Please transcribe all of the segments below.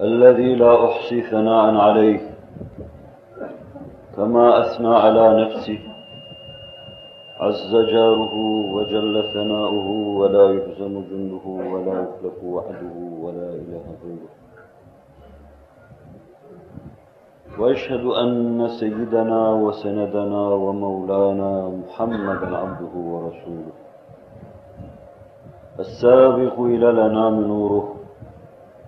الذي لا أحصي ثناء عليه كما أثنى على نفسه. عز جاره وجل ثناؤه ولا يهزم جنده ولا يخلف وعده ولا إله غيره. وأشهد أن سيدنا وسندنا ومولانا محمدا عبده ورسوله. السابق إلى الانام نوره.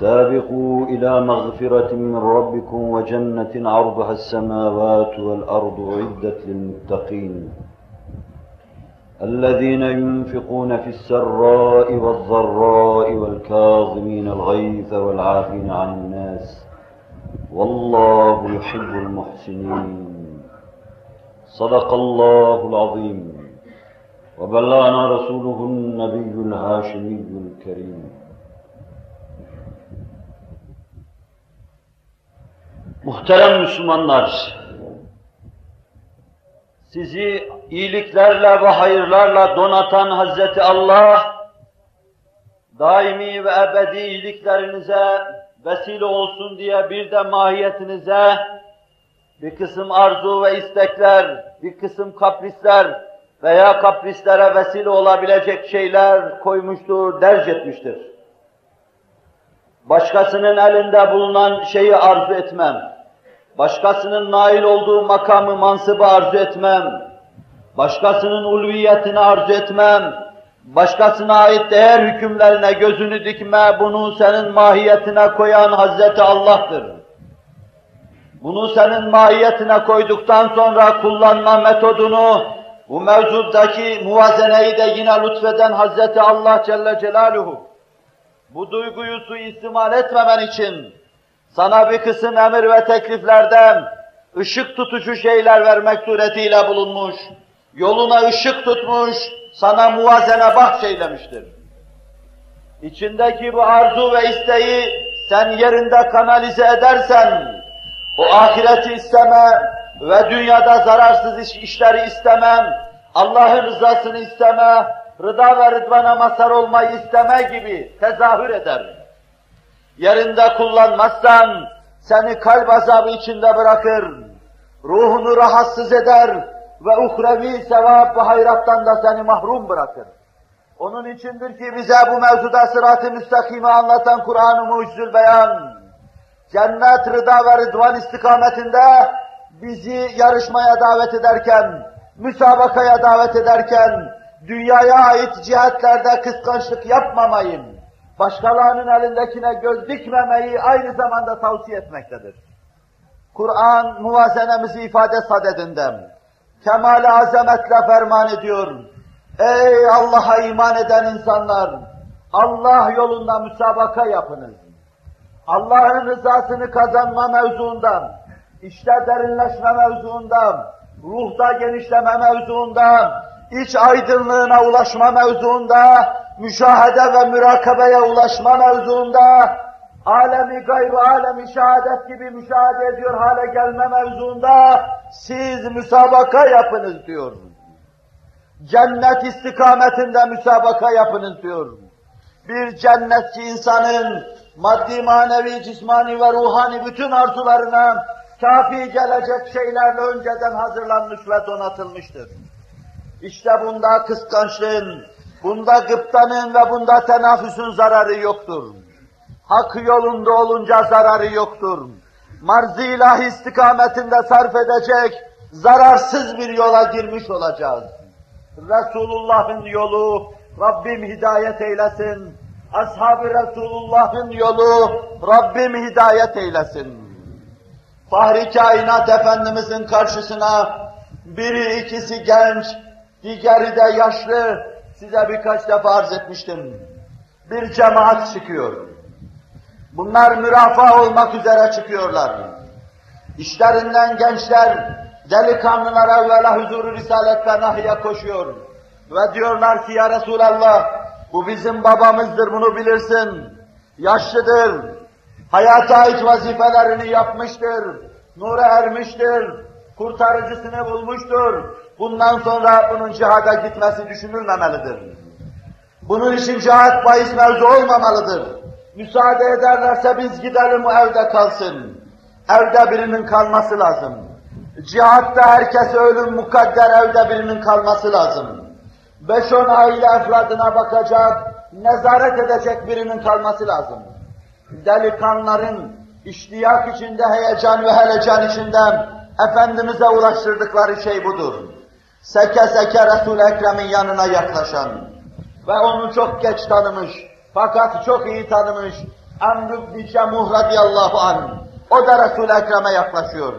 سابقوا إلى مغفرة من ربكم وجنة عرضها السماوات والأرض عدت للمتقين. الذين ينفقون في السراء والضراء والكاظمين الغيظ والعافين عن الناس والله يحب المحسنين. صدق الله العظيم. وبلغنا رسوله النبي الهاشمي الكريم. Muhterem Müslümanlar, sizi iyiliklerle ve hayırlarla donatan Hazreti Allah, daimi ve ebedi iyiliklerinize vesile olsun diye bir de mahiyetinize bir kısım arzu ve istekler, bir kısım kaprisler veya kaprislere vesile olabilecek şeyler koymuştur, derc etmiştir. Başkasının elinde bulunan şeyi arzu etmem. Başkasının nail olduğu makamı, mansıbı arzu etmem. Başkasının ulviyetini arzu etmem. Başkasına ait değer hükümlerine gözünü dikme, bunu senin mahiyetine koyan Hazreti Allah'tır. Bunu senin mahiyetine koyduktan sonra kullanma metodunu, bu mevzuttaki muvazeneyi de yine lütfeden Hazreti Allah Celle Celaluhu, bu duyguyu suistimal etmemen için sana bir kısım emir ve tekliflerden ışık tutucu şeyler vermek suretiyle bulunmuş, yoluna ışık tutmuş, sana muvazene bahşeylemiştir. İçindeki bu arzu ve isteği sen yerinde kanalize edersen, o ahireti isteme ve dünyada zararsız iş, işleri istemem, Allah'ın rızasını isteme, rıda ve rıdvana mazhar olmayı isteme gibi tezahür eder. Yerinde kullanmazsan seni kalp azabı içinde bırakır, ruhunu rahatsız eder ve uhrevi sevap ve hayrattan da seni mahrum bırakır. Onun içindir ki bize bu mevzuda sırat-ı müstakimi anlatan Kur'an-ı Mucizül Beyan, cennet, rıda ve rıdvan istikametinde bizi yarışmaya davet ederken, müsabakaya davet ederken, dünyaya ait cihetlerde kıskançlık yapmamayı, başkalarının elindekine göz dikmemeyi aynı zamanda tavsiye etmektedir. Kur'an muvazenemizi ifade sadedinden, kemal azametle ferman ediyor. Ey Allah'a iman eden insanlar! Allah yolunda müsabaka yapınız. Allah'ın rızasını kazanma mevzuundan, işte derinleşme mevzuundan, ruhta genişleme mevzuundan, iç aydınlığına ulaşma mevzuunda, müşahede ve mürakabeye ulaşma mevzuunda, alemi gaybı, alemi şehadet gibi müşahede ediyor hale gelme mevzuunda, siz müsabaka yapınız diyor. Cennet istikametinde müsabaka yapınız diyor. Bir cennetçi insanın maddi, manevi, cismani ve ruhani bütün arzularına kafi gelecek şeylerle önceden hazırlanmış ve donatılmıştır. İşte bunda kıskançlığın, bunda gıptanın ve bunda tenafüsün zararı yoktur. Hak yolunda olunca zararı yoktur. Marz-ı ilahi istikametinde sarf edecek zararsız bir yola girmiş olacağız. Resulullah'ın yolu Rabbim hidayet eylesin. Ashab-ı Resulullah'ın yolu Rabbim hidayet eylesin. Fahri Kainat Efendimizin karşısına biri ikisi genç, diğeri de yaşlı, size birkaç defa arz etmiştim. Bir cemaat çıkıyor. Bunlar mürafaa olmak üzere çıkıyorlar. İşlerinden gençler, delikanlılar evvela huzuru risalet ve nahiye koşuyor. Ve diyorlar ki ya Resulallah, bu bizim babamızdır bunu bilirsin. Yaşlıdır, hayata ait vazifelerini yapmıştır, nura ermiştir, kurtarıcısını bulmuştur. Bundan sonra bunun cihada gitmesi düşünülmemelidir. Bunun için cihat bahis mevzu olmamalıdır. Müsaade ederlerse biz gidelim o evde kalsın. Evde birinin kalması lazım. Cihatta herkes ölüm mukadder evde birinin kalması lazım. Beş on aile efradına bakacak, nezaret edecek birinin kalması lazım. Delikanların iştiyak içinde, heyecan ve helecan içinde Efendimiz'e ulaştırdıkları şey budur. Seke seke Resul-i Ekrem'in yanına yaklaşan ve onu çok geç tanımış fakat çok iyi tanımış Amr ibn Cemuh radıyallahu anh o da Resul-i Ekrem'e yaklaşıyor.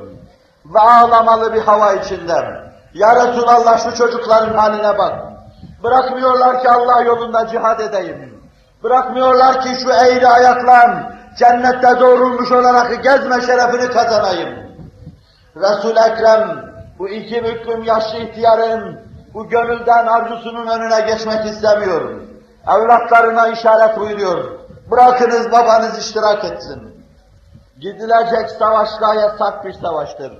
Ve ağlamalı bir hava içinde Ya Resulallah şu çocukların haline bak. Bırakmıyorlar ki Allah yolunda cihad edeyim. Bırakmıyorlar ki şu eğri ayakla cennette doğrulmuş olarak gezme şerefini kazanayım Resul-i Ekrem bu iki büklüm yaşlı ihtiyarın bu gönülden arzusunun önüne geçmek istemiyor. Evlatlarına işaret buyuruyor. Bırakınız babanız iştirak etsin. Gidilecek savaş yasak bir savaştır.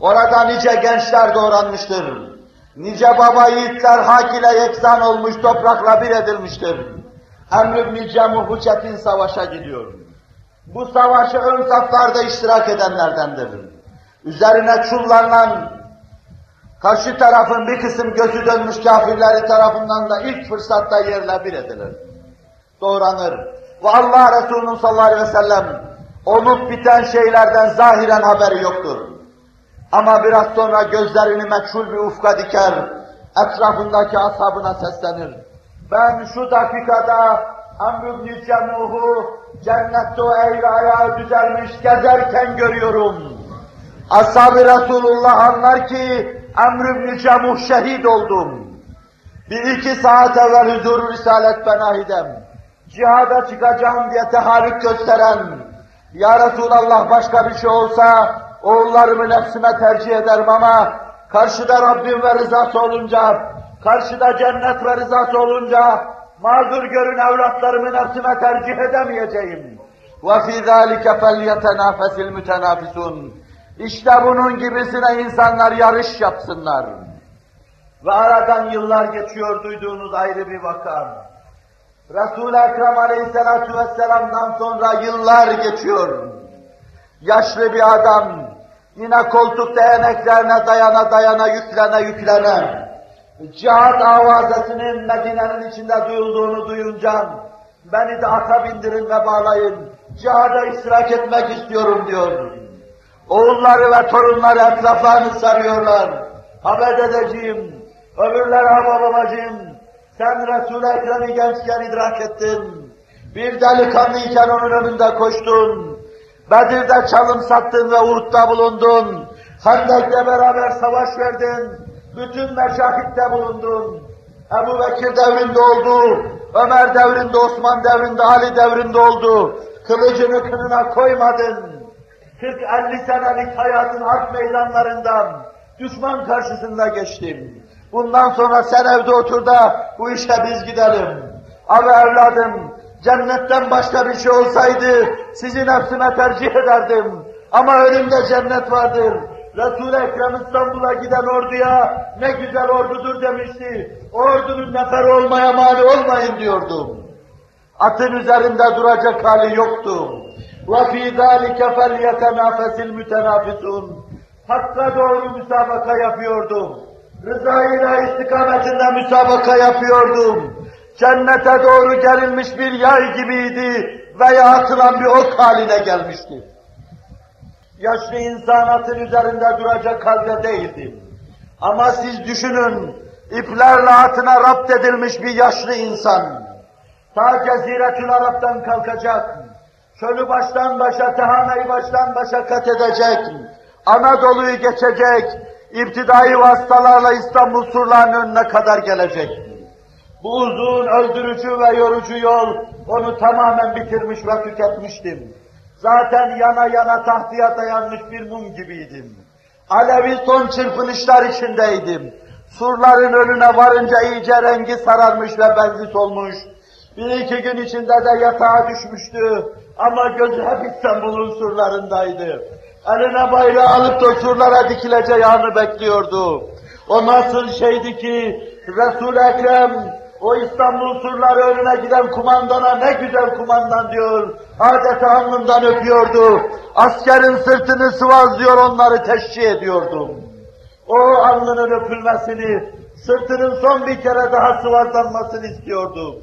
Orada nice gençler doğranmıştır. Nice baba yiğitler hak ile yeksan olmuş, toprakla bir edilmiştir. Emr ibn Cemuh bu çetin savaşa gidiyor. Bu savaşı ön saflarda iştirak edenlerdendir. Üzerine çullarla karşı tarafın bir kısım gözü dönmüş kafirleri tarafından da ilk fırsatta yerle bir edilir. Doğranır. Ve Allah Resulü'nün sallallahu aleyhi ve sellem olup biten şeylerden zahiren haberi yoktur. Ama biraz sonra gözlerini meçhul bir ufka diker, etrafındaki ashabına seslenir. Ben şu dakikada Amr ibn Cemuh'u cennette o eğri ayağı düzelmiş gezerken görüyorum. Ashab-ı Resulullah anlar ki Amr ibn Cemuh şehit oldum. Bir iki saat evvel huzuru Risalet Benahidem. Cihada çıkacağım diye teharrik gösteren, Ya Resulallah başka bir şey olsa oğullarımı nefsime tercih ederim ama karşıda Rabbim ve rızası olunca, karşıda cennet ve rızası olunca mazur görün evlatlarımı nefsime tercih edemeyeceğim. وَفِي ذَٰلِكَ فَلْيَتَنَافَسِ الْمُتَنَافِسُونَ işte bunun gibisine insanlar yarış yapsınlar. Ve aradan yıllar geçiyor duyduğunuz ayrı bir vaka. Resul-i Ekrem Aleyhisselatü Vesselam'dan sonra yıllar geçiyor. Yaşlı bir adam, yine koltuk değneklerine dayana dayana yüklene yüklene, cihat avazesinin Medine'nin içinde duyulduğunu duyunca, beni de ata bindirin ve bağlayın, cihada iştirak etmek istiyorum diyor. Oğulları ve torunları etraflarını sarıyorlar. Haber edeceğim, öbürleri ama babacığım, sen Resul-i Ekrem'i gençken idrak ettin. Bir delikanlıyken onun önünde koştun. Bedir'de çalım sattın ve Uhud'da bulundun. Hendek'le beraber savaş verdin. Bütün meşahitte bulundun. Ebu Bekir devrinde oldu. Ömer devrinde, Osman devrinde, Ali devrinde oldu. Kılıcını kınına koymadın. 40-50 senelik hayatın harp meydanlarından düşman karşısında geçtim. Bundan sonra sen evde otur da bu işe biz gidelim. Abi evladım, cennetten başka bir şey olsaydı sizi nefsime tercih ederdim. Ama önümde cennet vardır. Resul-i Ekrem İstanbul'a giden orduya ne güzel ordudur demişti. Ordunun nefer olmaya mani olmayın diyordum. Atın üzerinde duracak hali yoktu. وَفِي ذَٰلِكَ فَلْيَتَنَافَسِ الْمُتَنَافِسُونَ Hakka doğru müsabaka yapıyordum. Rıza-i istikametinde müsabaka yapıyordum. Cennete doğru gerilmiş bir yay gibiydi. veya atılan bir ok haline gelmişti. Yaşlı insan atın üzerinde duracak halde değildi. Ama siz düşünün, iplerle atına rapt edilmiş bir yaşlı insan, ta Ceziretül Arap'tan kalkacak, çölü baştan başa, Tehane'yi baştan başa kat edecek, Anadolu'yu geçecek, iptidai vasıtalarla İstanbul surlarının önüne kadar gelecek. Bu uzun, öldürücü ve yorucu yol onu tamamen bitirmiş ve tüketmiştim. Zaten yana yana tahtıya dayanmış bir mum gibiydim. Alevi son çırpınışlar içindeydim. Surların önüne varınca iyice rengi sararmış ve benzi solmuş. Bir iki gün içinde de yatağa düşmüştü. Ama gözü hep İstanbul'un surlarındaydı. Eline bayrağı alıp da surlara dikileceği anı bekliyordu. O nasıl şeydi ki Resul-i Ekrem o İstanbul surları önüne giden kumandana ne güzel kumandan diyor. Adeta alnından öpüyordu. Askerin sırtını sıvazlıyor onları teşhir ediyordu. O alnının öpülmesini, sırtının son bir kere daha sıvazlanmasını istiyordu.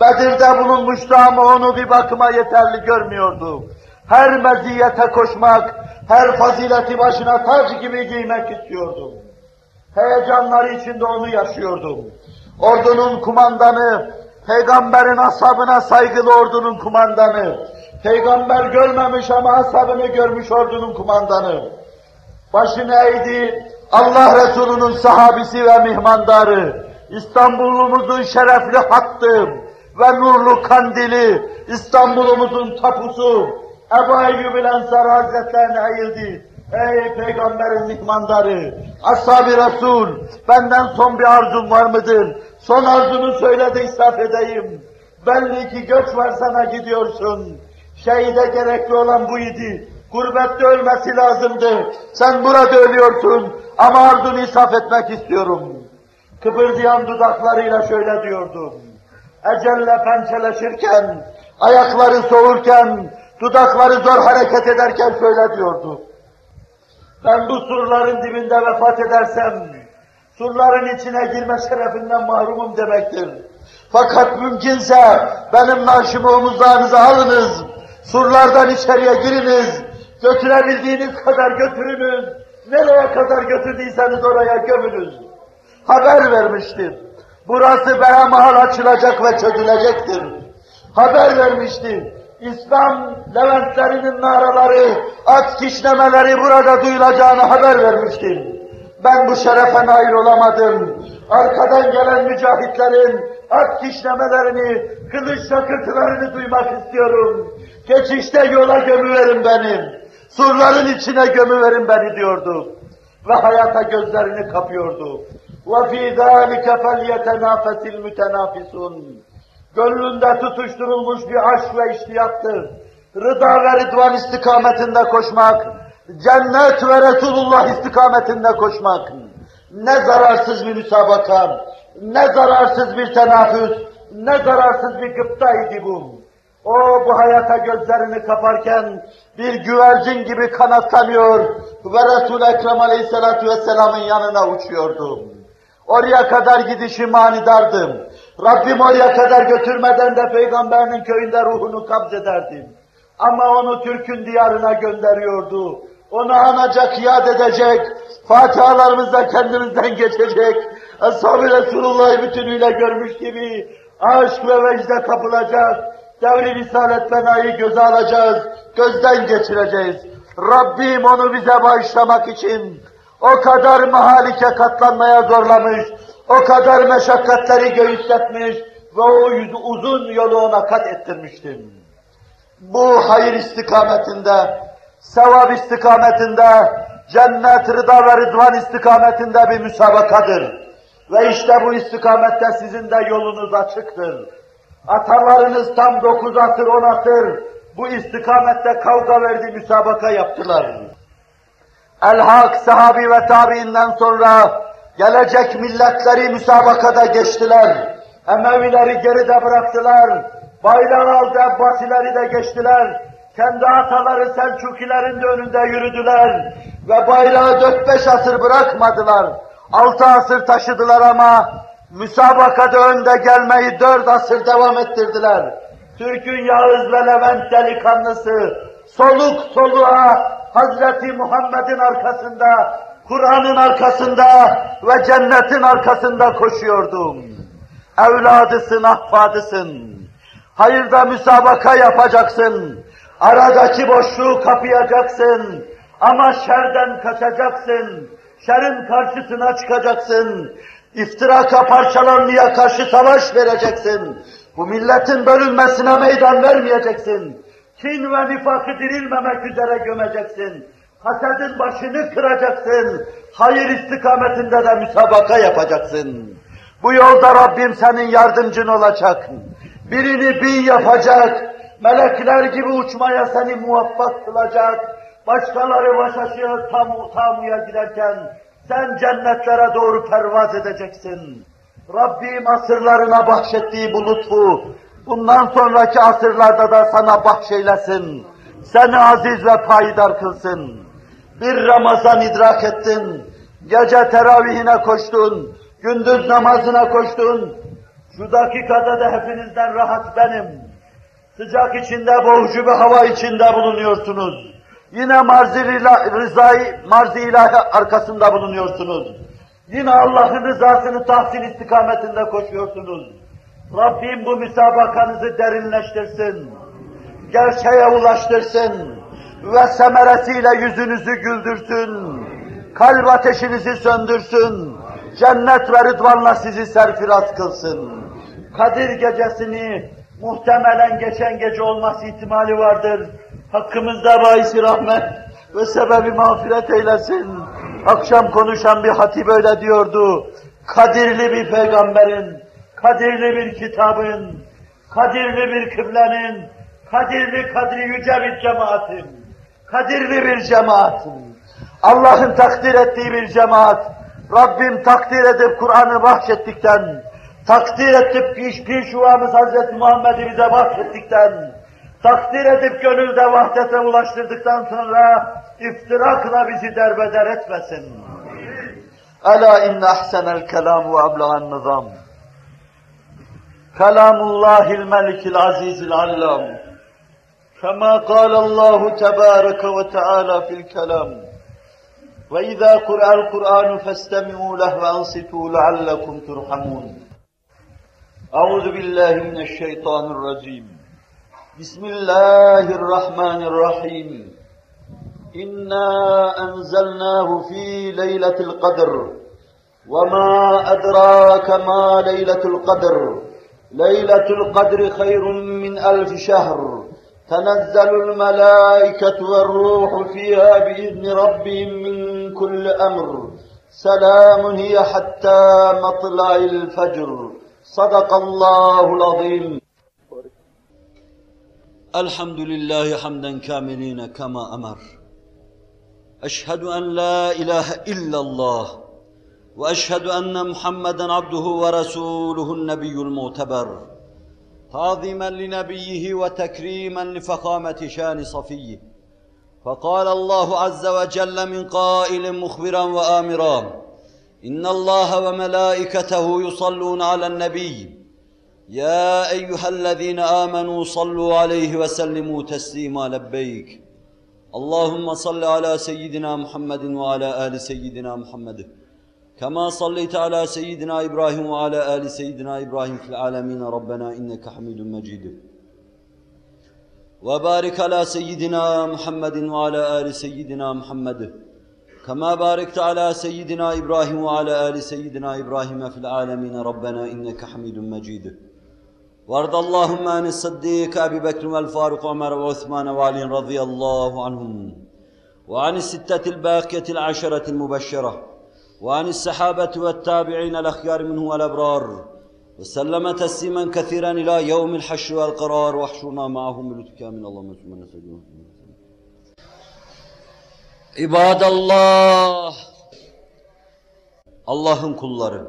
Bedir'de bulunmuştu ama onu bir bakıma yeterli görmüyordu. Her meziyete koşmak, her fazileti başına tac gibi giymek istiyordu. Heyecanları içinde onu yaşıyordum. Ordunun kumandanı, peygamberin ashabına saygılı ordunun kumandanı, peygamber görmemiş ama ashabını görmüş ordunun kumandanı, başını eğdi, Allah Resulü'nün sahabisi ve mihmandarı, İstanbul'umuzun şerefli hattı ve nurlu kandili, İstanbul'umuzun tapusu, Ebu Eyyub Ensar Hazretlerine eğildi. Ey peygamberin mihmandarı, ashab-ı Resul, benden son bir arzun var mıdır? Son arzunu söyle de isaf edeyim. Belli ki göç var sana gidiyorsun. Şehide gerekli olan bu idi. Gurbette ölmesi lazımdı. Sen burada ölüyorsun ama arzunu isaf etmek istiyorum. Kıpırdayan dudaklarıyla şöyle diyordu. Ecelle pençeleşirken, ayakları soğurken, dudakları zor hareket ederken şöyle diyordu. Ben bu surların dibinde vefat edersem, surların içine girme şerefinden mahrumum demektir. Fakat mümkünse benim naaşımı omuzlarınıza alınız, surlardan içeriye giriniz, götürebildiğiniz kadar götürünüz, nereye kadar götürdüyseniz oraya gömünüz. Haber vermiştir. Burası behemahal açılacak ve çözülecektir. Haber vermiştir. İslam Leventlerinin naraları, at kişnemeleri burada duyulacağını haber vermiştim. Ben bu şerefe nail olamadım. Arkadan gelen mücahitlerin at kişnemelerini, kılıç şakırtılarını duymak istiyorum. Geçişte yola gömüverin beni. Surların içine gömüverin beni diyordu. Ve hayata gözlerini kapıyordu. وَفِي ذَٰلِكَ فَلْيَتَنَافَسِ الْمُتَنَافِسُونَ Gönlünde tutuşturulmuş bir aşk ve iştiyaktır. Rıda ve Ridvan istikametinde koşmak, cennet ve Resulullah istikametinde koşmak. Ne zararsız bir müsabaka, ne zararsız bir tenafüs, ne zararsız bir gıptaydı bu. O bu hayata gözlerini kaparken bir güvercin gibi kanatlanıyor ve Resul-i Ekrem Aleyhisselatü Vesselam'ın yanına uçuyordu. Oraya kadar gidişi manidardım. Rabbim oraya kadar götürmeden de peygamberinin köyünde ruhunu kabz ederdim. Ama onu Türk'ün diyarına gönderiyordu. Onu anacak, yad edecek, fatihalarımızda kendimizden geçecek, Ashab-ı Resulullah'ı bütünüyle görmüş gibi aşk ve vecde kapılacak, devri risalet fenayı göze alacağız, gözden geçireceğiz. Rabbim onu bize bağışlamak için o kadar mahalike katlanmaya zorlamış, o kadar meşakkatleri göğüsletmiş ve o uzun yolu ona kat ettirmiştim. Bu hayır istikametinde, sevap istikametinde, cennet, rıda ve rıdvan istikametinde bir müsabakadır. Ve işte bu istikamette sizin de yolunuz açıktır. Atalarınız tam dokuz asır, on asır bu istikamette kavga verdi, müsabaka yaptılar. El-Hak, sahabi ve tabiinden sonra gelecek milletleri müsabakada geçtiler. Emevileri geride bıraktılar. Bayrağı aldı Abbasileri de geçtiler. Kendi ataları Selçukilerin de önünde yürüdüler. Ve bayrağı dört beş asır bırakmadılar. Altı asır taşıdılar ama müsabakada önde gelmeyi dört asır devam ettirdiler. Türk'ün Yağız ve Levent delikanlısı, soluk soluğa Hazreti Muhammed'in arkasında, Kur'an'ın arkasında ve cennetin arkasında koşuyordum. Evladısın, ahfadısın. Hayırda müsabaka yapacaksın. Aradaki boşluğu kapayacaksın. Ama şerden kaçacaksın. Şerin karşısına çıkacaksın. İftiraka parçalanmaya karşı savaş vereceksin. Bu milletin bölünmesine meydan vermeyeceksin. Kin ve nifakı dirilmemek üzere gömeceksin. Hasedin başını kıracaksın. Hayır istikametinde de müsabaka yapacaksın. Bu yolda Rabbim senin yardımcın olacak. Birini bin yapacak. Melekler gibi uçmaya seni muvaffak kılacak. Başkaları baş aşağı tam, tamuya giderken sen cennetlere doğru pervaz edeceksin. Rabbim asırlarına bahşettiği bu lütfu bundan sonraki asırlarda da sana bahşeylesin. Seni aziz ve payidar kılsın. Bir Ramazan idrak ettin. Gece teravihine koştun. Gündüz namazına koştun. Şu dakikada da hepinizden rahat benim. Sıcak içinde, boğucu bir hava içinde bulunuyorsunuz. Yine marzi rızayı, marzi ilahi arkasında bulunuyorsunuz. Yine Allah'ın rızasını tahsil istikametinde koşuyorsunuz. Rabbim bu müsabakanızı derinleştirsin. Gerçeğe ulaştırsın. Ve semeresiyle yüzünüzü güldürsün. Kalp ateşinizi söndürsün. Cennet ve rıdvanla sizi serfiraz kılsın. Kadir gecesini muhtemelen geçen gece olması ihtimali vardır. Hakkımızda bahisi rahmet ve sebebi mağfiret eylesin. Akşam konuşan bir hatip öyle diyordu. Kadirli bir peygamberin, kadirli bir kitabın, kadirli bir kıblenin, kadirli kadri yüce bir cemaatin, kadirli bir cemaatin. Allah'ın takdir ettiği bir cemaat, Rabbim takdir edip Kur'an'ı bahşettikten, takdir edip piş pişuvamız Hazreti Muhammed'i bize bahşettikten, takdir edip gönülde vahdete ulaştırdıktan sonra iftirakla bizi derbeder etmesin. Ela inne ahsenel kelam ve ablagan nizam. Kelamullahil melikil azizil allam. كما قال الله تبارك وتعالى في الكلام. وإذا قرأ القرآن فاستمعوا له وأنصتوا لعلكم ترحمون. أعوذ بالله من الشيطان الرجيم. بسم الله الرحمن الرحيم. إنا أنزلناه في ليلة القدر. وما أدراك ما ليلة القدر. ليلة القدر خير من ألف شهر. تنزل الملائكة والروح فيها بإذن ربهم من كل أمر. سلام هي حتى مطلع الفجر. صدق الله العظيم. الحمد لله حمدا كاملين كما أمر. أشهد أن لا إله إلا الله وأشهد أن محمدا عبده ورسوله النبي المعتبر تعظيما لنبيه وتكريما لفخامة شان صفيه. فقال الله عز وجل من قائل مخبرا وآمرا إن الله وملائكته يصلون على النبي. يا أيها الذين آمنوا صلوا عليه وسلموا تسليما لبيك. اللهم صل على سيدنا محمد وعلى آل سيدنا محمد. كما صليت على سيدنا إبراهيم وعلى آل سيدنا إبراهيم في العالمين ربنا إنك حميد مجيد. وبارك على سيدنا محمد وعلى آل سيدنا محمد. كما باركت على سيدنا إبراهيم وعلى آل سيدنا إبراهيم في العالمين ربنا إنك حميد مجيد. وارض اللهم عن الصديق أبي بكر والفاروق وعمر وعثمان وعلي رضي الله عنهم. وعن الستة الباقية العشرة المبشرة. وعن السحابة والتابعين الأخيار منه والأبرار وسلم تسليما كثيرا إلى يوم الحشر والقرار واحشرنا معهم بلطفك من اللهم ثم نسجد عباد الله Allah'ın kulları,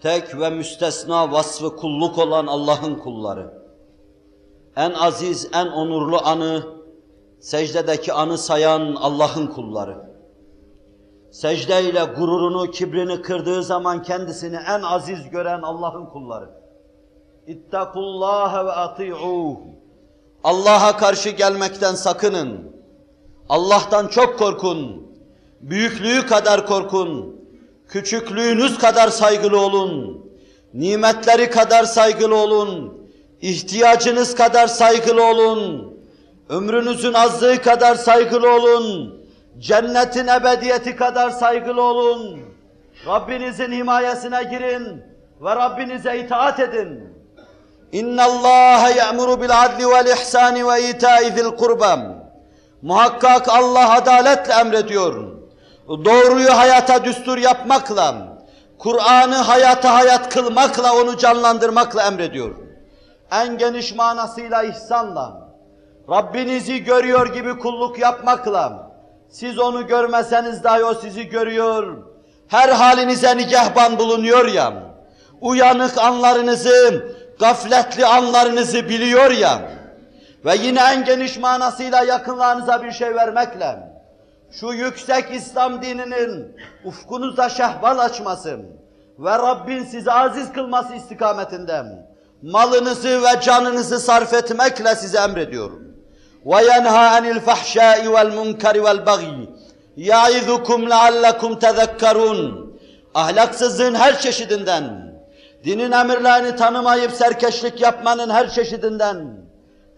tek ve müstesna vasfı kulluk olan Allah'ın kulları, en aziz, en onurlu anı, secdedeki anı sayan Allah'ın kulları, secdeyle gururunu, kibrini kırdığı zaman kendisini en aziz gören Allah'ın kulları. ittakullaha ve ati'uh. Allah'a karşı gelmekten sakının. Allah'tan çok korkun. Büyüklüğü kadar korkun. Küçüklüğünüz kadar saygılı olun. Nimetleri kadar saygılı olun. İhtiyacınız kadar saygılı olun. Ömrünüzün azlığı kadar saygılı olun. Cennetin ebediyeti kadar saygılı olun. Rabbinizin himayesine girin ve Rabbinize itaat edin. İnna Allah ya'muru bil adli vel ihsani ve ita'i zil kurba. Muhakkak Allah adaletle emrediyor. Doğruyu hayata düstur yapmakla, Kur'an'ı hayata hayat kılmakla, onu canlandırmakla emrediyor. En geniş manasıyla ihsanla, Rabbinizi görüyor gibi kulluk yapmakla, siz onu görmeseniz dahi o sizi görüyor, her halinize nigahban bulunuyor ya, uyanık anlarınızı, gafletli anlarınızı biliyor ya, ve yine en geniş manasıyla yakınlarınıza bir şey vermekle, şu yüksek İslam dininin ufkunuzda şehval açması ve Rabbin sizi aziz kılması istikametinden malınızı ve canınızı sarf etmekle size emrediyorum. وَيَنْهَا عَنِ الْفَحْشَاءِ وَالْمُنْكَرِ وَالْبَغْيِ يَعِذُكُمْ لَعَلَّكُمْ تَذَكَّرُونَ Ahlaksızlığın her çeşidinden, dinin emirlerini tanımayıp serkeşlik yapmanın her çeşidinden,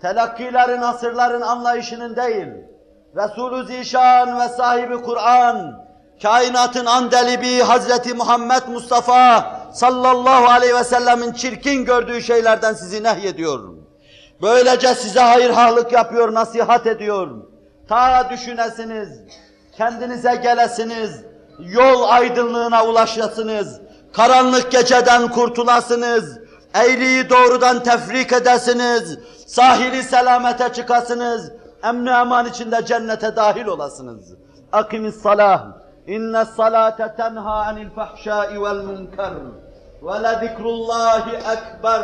telakkilerin, asırların anlayışının değil, Resulü Zişan ve sahibi Kur'an, kainatın andelibi Hazreti Muhammed Mustafa sallallahu aleyhi ve sellemin çirkin gördüğü şeylerden sizi nehyediyor. Böylece size hayırhalık yapıyor, nasihat ediyor. Ta düşünesiniz, kendinize gelesiniz, yol aydınlığına ulaşasınız, karanlık geceden kurtulasınız, eğriyi doğrudan tefrik edesiniz, sahili selamete çıkasınız, emni eman içinde cennete dahil olasınız. Akimis salah. İnne salate tenha anil fahşai vel münker. Ve le zikrullahi ekber.